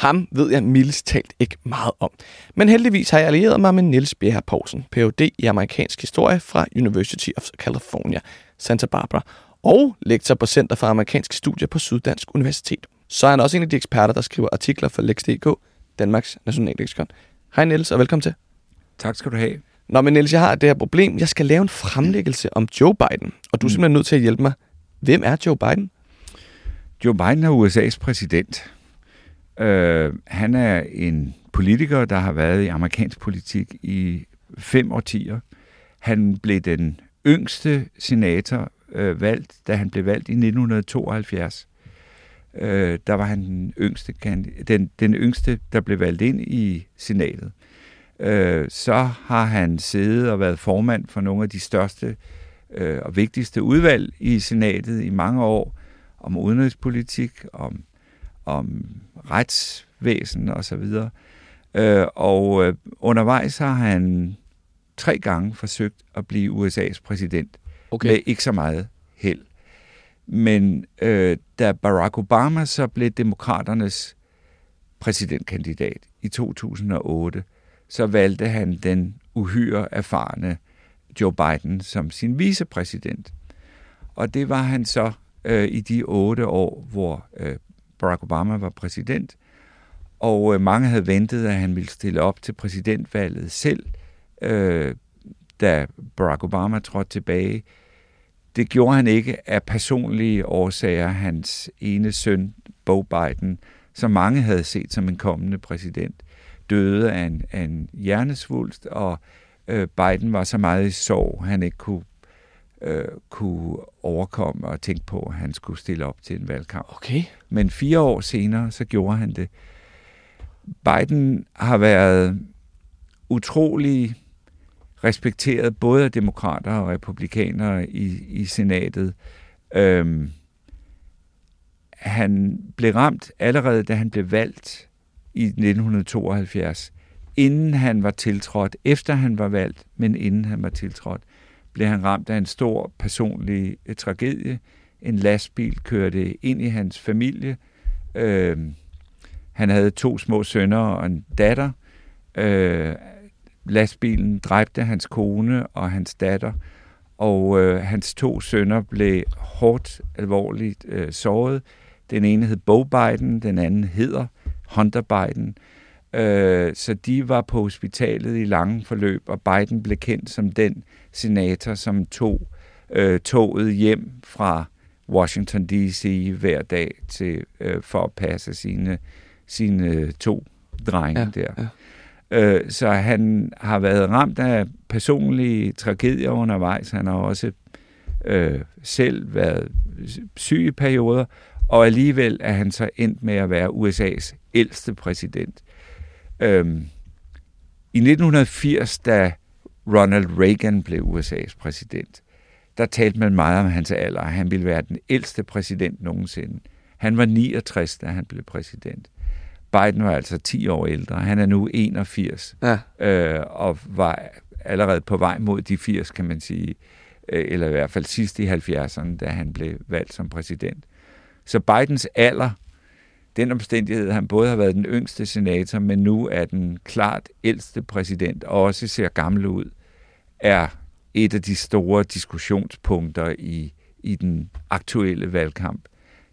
Ham ved jeg mildest talt ikke meget om. Men heldigvis har jeg allieret mig med Niels Bjerre Poulsen, Ph.D. i amerikansk historie fra University of California, Santa Barbara, og lektor på Center for Amerikanske Studier på Syddansk Universitet. Så er han også en af de eksperter, der skriver artikler for Lex.dk, Danmarks nationalleksikon. Hej Niels, og velkommen til. Tak skal du have. Nå, men Niels, jeg har det her problem. Jeg skal lave en fremlæggelse om Joe Biden, og du er Mm. simpelthen nødt til at hjælpe mig. Hvem er Joe Biden? Joe Biden er USA's præsident. Øh, han er en politiker, der har været i amerikansk politik i fem årtier. Han blev den yngste senator øh, valgt, da han blev valgt i 1972. Øh, der var han den yngste, den, den yngste, der blev valgt ind i senatet. Øh, så har han siddet og været formand for nogle af de største øh, og vigtigste udvalg i senatet i mange år om udenrigspolitik, om, om retsvæsen og så videre. Øh, og øh, undervejs har han tre gange forsøgt at blive USA's præsident okay. med ikke så meget held. Men øh, da Barack Obama så blev demokraternes præsidentkandidat i 2008, så valgte han den uhyre erfarne Joe Biden som sin vicepræsident. Og det var han så øh, i de otte år, hvor øh, Barack Obama var præsident. Og øh, mange havde ventet, at han ville stille op til præsidentvalget selv, øh, da Barack Obama trådte tilbage. Det gjorde han ikke af personlige årsager. Hans ene søn, Bo Biden, som mange havde set som en kommende præsident, døde af en, af en hjernesvulst, og øh, Biden var så meget i sorg, han ikke kunne øh, kunne overkomme og tænke på, at han skulle stille op til en valgkamp. Okay. Men fire år senere, så gjorde han det. Biden har været utrolig respekteret både af demokrater og republikanere i, i senatet. Øhm, han blev ramt allerede, da han blev valgt i 1972, inden han var tiltrådt, efter han var valgt, men inden han var tiltrådt, blev han ramt af en stor personlig øh, tragedie. En lastbil kørte ind i hans familie. Øh, han havde to små sønner og en datter. Øh, lastbilen dræbte hans kone og hans datter, og øh, hans to sønner blev hårdt alvorligt øh, såret. Den ene hed Bo Biden, den anden hedder Hunter Biden. Øh, så de var på hospitalet i lange forløb, og Biden blev kendt som den senator, som tog øh, toget hjem fra Washington D.C. hver dag til øh, for at passe sine, sine to drenge Ja, der. ja. Øh, så han har været ramt af personlige tragedier undervejs. Han har også øh, selv været syg i perioder, og alligevel er han så endt med at være USA's ældste præsident. Øhm, I 1980, da Ronald Reagan blev USA's præsident, der talte man meget om hans alder. Han ville være den ældste præsident nogensinde. Han var 69, da han blev præsident. Biden var altså 10 år ældre. Han er nu 81 Ja. øh, og var allerede på vej mod de 80, kan man sige, øh, eller i hvert fald sidst i 70'erne, da han blev valgt som præsident. Så Bidens alder, den omstændighed, at han både har været den yngste senator, men nu er den klart ældste præsident, og også ser gammel ud, er et af de store diskussionspunkter i, i den aktuelle valgkamp.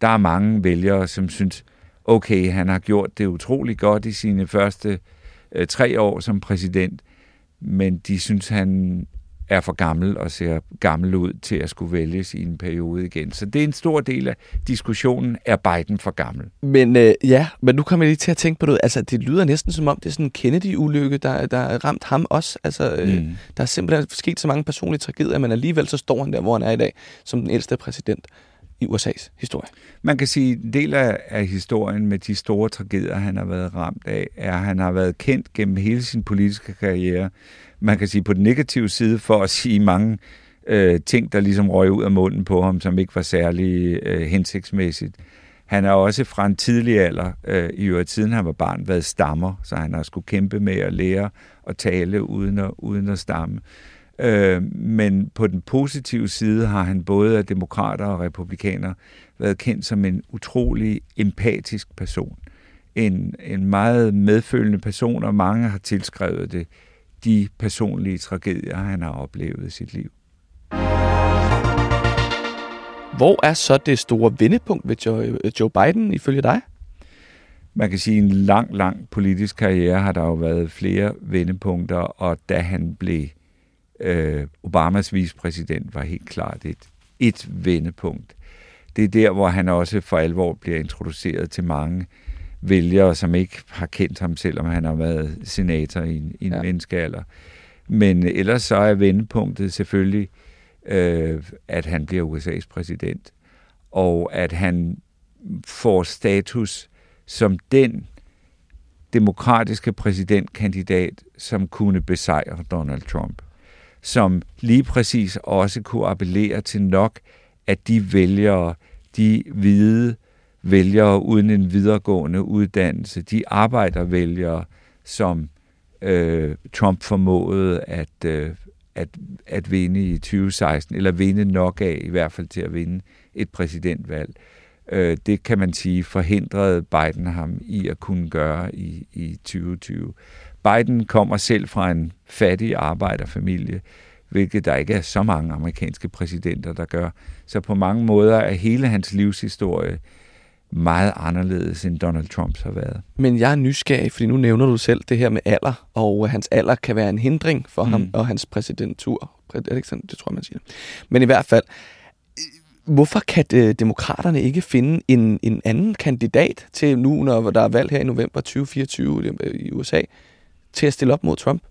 Der er mange vælgere, som synes, okay, han har gjort det utrolig godt i sine første øh, tre år som præsident, men de synes, han er for gammel og ser gammel ud til at skulle vælges i en periode igen. Så det er en stor del af diskussionen, er Biden for gammel? Men øh, ja, men nu kommer jeg lige til at tænke på noget. Altså, det lyder næsten som om, det er sådan en Kennedy-ulykke, der, der er ramt ham også. Altså, øh, Mm. der er simpelthen sket så mange personlige tragedier, men alligevel så står han der, hvor han er i dag, som den ældste præsident i USA's historie? Man kan sige, at en del af, af historien med de store tragedier, han har været ramt af, er, at han har været kendt gennem hele sin politiske karriere. Man kan sige på den negative side for at sige mange øh, ting, der ligesom røg ud af munden på ham, som ikke var særlig øh, hensigtsmæssigt. Han har også fra en tidlig alder, øh, i øvrigt siden han var barn, været stammer, så han har skulle kæmpe med at lære at tale uden at, uden at stamme. Øh, men på den positive side har han både af demokrater og republikaner været kendt som en utrolig empatisk person. En, en meget medfølende person, og mange har tilskrevet det de personlige tragedier, han har oplevet i sit liv. Hvor er så det store vendepunkt ved Joe Biden ifølge dig? Man kan sige, at en lang, lang politisk karriere har der jo været flere vendepunkter, og da han blev øh, Obamas vicepræsident, var helt klart et, et vendepunkt. Det er der, hvor han også for alvor bliver introduceret til mange vælgere, som ikke har kendt ham, selvom han har været senator i en, i en ja. menneskealder. Men ellers så er vendepunktet selvfølgelig øh, at han bliver USA's præsident, og at han får status som den demokratiske præsidentkandidat, som kunne besejre Donald Trump. Som lige præcis også kunne appellere til nok at de vælgere, de hvide vælgere uden en videregående uddannelse, de arbejdervælgere, som øh, Trump formåede at, øh, at, at vinde i 2016, eller vinde nok af i hvert fald til at vinde et præsidentvalg. Øh, det kan man sige forhindrede Biden ham i at kunne gøre i, i 2020. Biden kommer selv fra en fattig arbejderfamilie, hvilket der ikke er så mange amerikanske præsidenter, der gør. Så på mange måder er hele hans livshistorie meget anderledes, end Donald Trumps har været. Men jeg er nysgerrig, fordi nu nævner du selv det her med alder, og hans alder kan være en hindring for mm. ham og hans præsidentur. Er det ikke sådan? Det tror jeg, man siger. Men i hvert fald, hvorfor kan de, demokraterne ikke finde en, en anden kandidat til nu, når der er valg her i november 2024 øh, i USA, til at stille op mod Trump?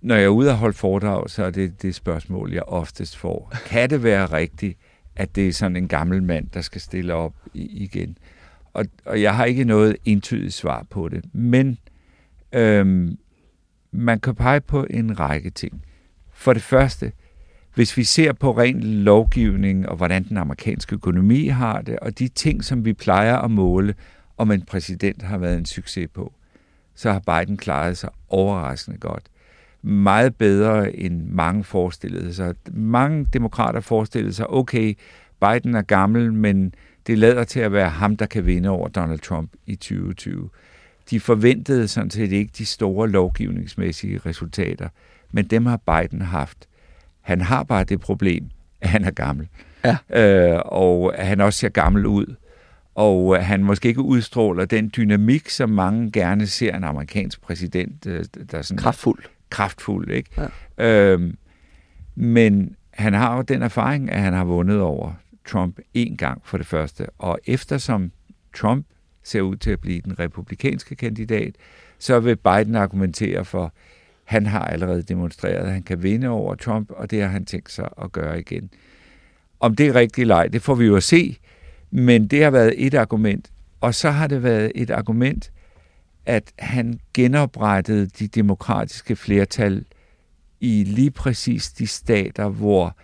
Når jeg er ude og holde foredrag, så er det det spørgsmål, jeg oftest får. Kan det være rigtigt, at det er sådan en gammel mand, der skal stille op igen. Og, og jeg har ikke noget entydigt svar på det. Men øhm, man kan pege på en række ting. For det første, hvis vi ser på ren lovgivning og hvordan den amerikanske økonomi har det, og de ting, som vi plejer at måle, om en præsident har været en succes på, så har Biden klaret sig overraskende godt. Meget bedre end mange forestillede sig. Mange demokrater forestillede sig, okay, Biden er gammel, men det lader til at være ham, der kan vinde over Donald Trump i 2020. De forventede sådan set ikke de store lovgivningsmæssige resultater, men dem har Biden haft. Han har bare det problem, at han er gammel. Ja. Øh, og han også ser gammel ud. Og han måske ikke udstråler den dynamik, som mange gerne ser en amerikansk præsident. Øh, der er sådan kraftfuld. Kraftfuld, ikke? Ja. Øh, men han har jo den erfaring, at han har vundet over Trump en gang for det første. Og eftersom Trump ser ud til at blive den republikanske kandidat, så vil Biden argumentere for, han har allerede demonstreret, at han kan vinde over Trump, og det har han tænkt sig at gøre igen. Om det er rigtig leg, det får vi jo at se, men det har været et argument. Og så har det været et argument, at han genoprettede de demokratiske flertal i lige præcis de stater, hvor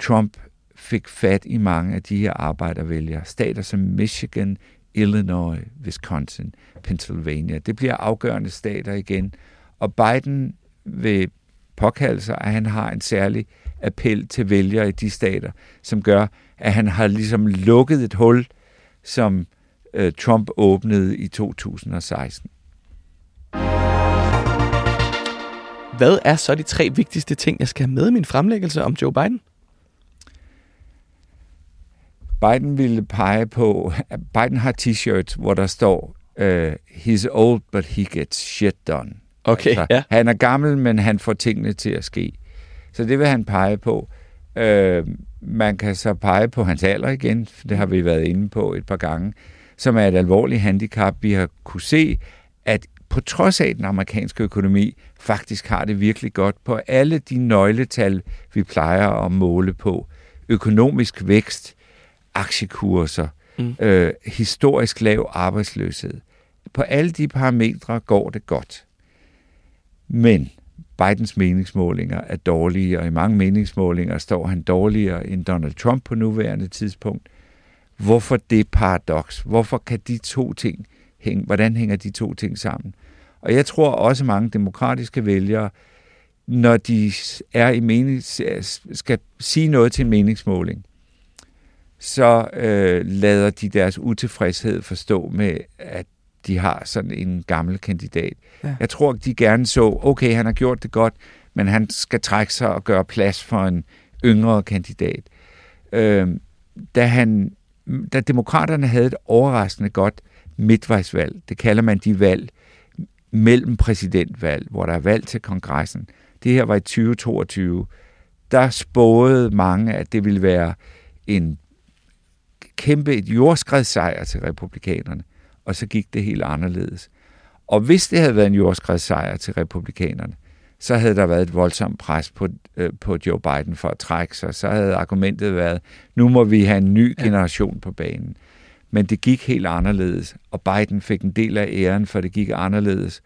Trump fik fat i mange af de her arbejdervælgere. Stater som Michigan, Illinois, Wisconsin, Pennsylvania. Det bliver afgørende stater igen. Og Biden vil påkalde sig, at han har en særlig appel til vælgere i de stater, som gør, at han har ligesom lukket et hul, som øh, Trump åbnede i 2016. Hvad er så de tre vigtigste ting, jeg skal have med i min fremlæggelse om Joe Biden? Biden ville pege på, at Biden har t-shirts, hvor der står, uh, he's old, but he gets shit done. Okay, altså, ja. Han er gammel, men han får tingene til at ske. Så det vil han pege på. Uh, man kan så pege på hans alder igen, det har vi været inde på et par gange, som er et alvorligt handicap. Vi har kunne se, at på trods af den amerikanske økonomi, faktisk har det virkelig godt på alle de nøgletal, vi plejer at måle på. Økonomisk vækst, aktiekurser, mm. øh, historisk lav arbejdsløshed. På alle de parametre går det godt. Men Bidens meningsmålinger er dårlige, og i mange meningsmålinger står han dårligere end Donald Trump på nuværende tidspunkt. Hvorfor det paradoks? Hvorfor kan de to ting hænge, hvordan hænger de to ting sammen? Og jeg tror også mange demokratiske vælgere, når de er i mening, skal sige noget til en meningsmåling, så øh, lader de deres utilfredshed forstå med, at de har sådan en gammel kandidat. Ja. Jeg tror, de gerne så, okay, han har gjort det godt, men han skal trække sig og gøre plads for en yngre kandidat. Øh, da, han, da demokraterne havde et overraskende godt midtvejsvalg, det kalder man de valg mellem præsidentvalg, hvor der er valg til kongressen, det her var i 2022, der spåede mange, at det ville være en kæmpe et jordskredssejr til republikanerne og så gik det helt anderledes. Og hvis det havde været en jordskredssejr til republikanerne, så havde der været et voldsomt pres på, øh, på Joe Biden for at trække sig. Så havde argumentet været, nu må vi have en ny generation på banen. Men det gik helt anderledes, og Biden fik en del af æren, for det gik anderledes.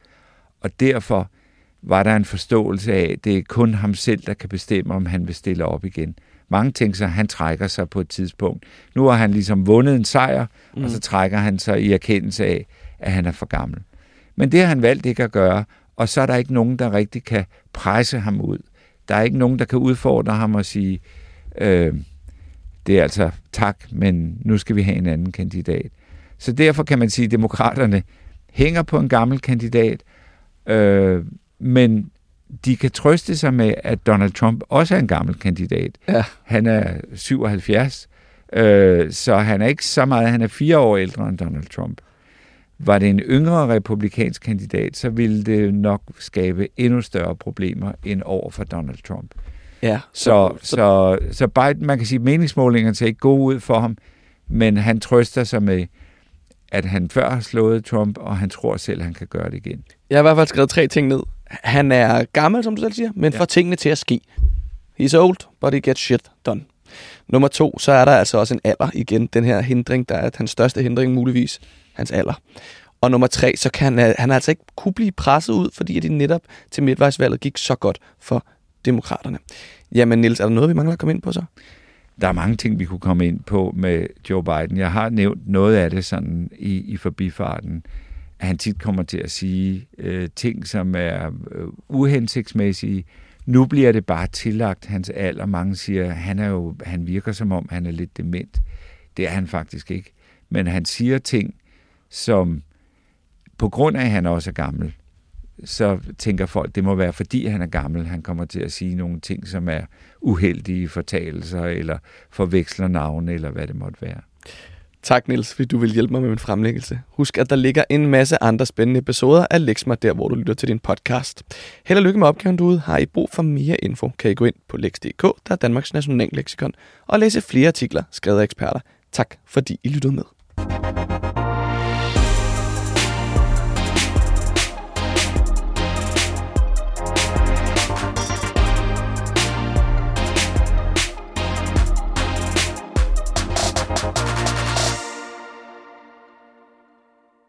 Og derfor var der en forståelse af, at det er kun ham selv, der kan bestemme, om han vil stille op igen. Mange tænker sig, at han trækker sig på et tidspunkt. Nu har han ligesom vundet en sejr, mm. og så trækker han sig i erkendelse af, at han er for gammel. Men det har han valgt ikke at gøre, og så er der ikke nogen, der rigtig kan presse ham ud. Der er ikke nogen, der kan udfordre ham og sige, øh, det er altså tak, men nu skal vi have en anden kandidat. Så derfor kan man sige, at demokraterne hænger på en gammel kandidat, øh, men de kan trøste sig med, at Donald Trump også er en gammel kandidat. Ja. Han er 77, øh, så han er ikke så meget, han er fire år ældre end Donald Trump. Var det en yngre republikansk kandidat, så ville det nok skabe endnu større problemer end over for Donald Trump. Ja. Så, så, så, så Biden, man kan sige, at meningsmålingerne ser ikke gode ud for ham, men han trøster sig med, at han før har slået Trump, og han tror selv, han kan gøre det igen. Jeg har i hvert fald skrevet tre ting ned. Han er gammel, som du selv siger, men ja. får tingene til at ske. He's old, but he gets shit done. Nummer to, så er der altså også en alder igen. Den her hindring, der er hans største hindring muligvis, hans alder. Og nummer tre, så kan han, han altså ikke kunne blive presset ud, fordi det netop til midtvejsvalget gik så godt for demokraterne. Jamen Nils, er der noget, vi mangler at komme ind på så? Der er mange ting, vi kunne komme ind på med Joe Biden. Jeg har nævnt noget af det sådan i, i forbifarten at han tit kommer til at sige øh, ting, som er øh, uhensigtsmæssige. Nu bliver det bare tillagt hans alder. Mange siger, at han, er jo, han virker som om, han er lidt dement. Det er han faktisk ikke. Men han siger ting, som på grund af, at han også er gammel, så tænker folk, det må være fordi han er gammel, han kommer til at sige nogle ting, som er uheldige fortalelser, eller forveksler navne, eller hvad det måtte være. Tak, Nils, fordi du vil hjælpe mig med min fremlæggelse. Husk, at der ligger en masse andre spændende episoder af Lexma, der hvor du lytter til din podcast. Held og lykke med opgaven derude. Har I brug for mere info, kan I gå ind på lex.dk, der er Danmarks nationalleksikon, og læse flere artikler skrevet af eksperter. Tak, fordi I lyttede med.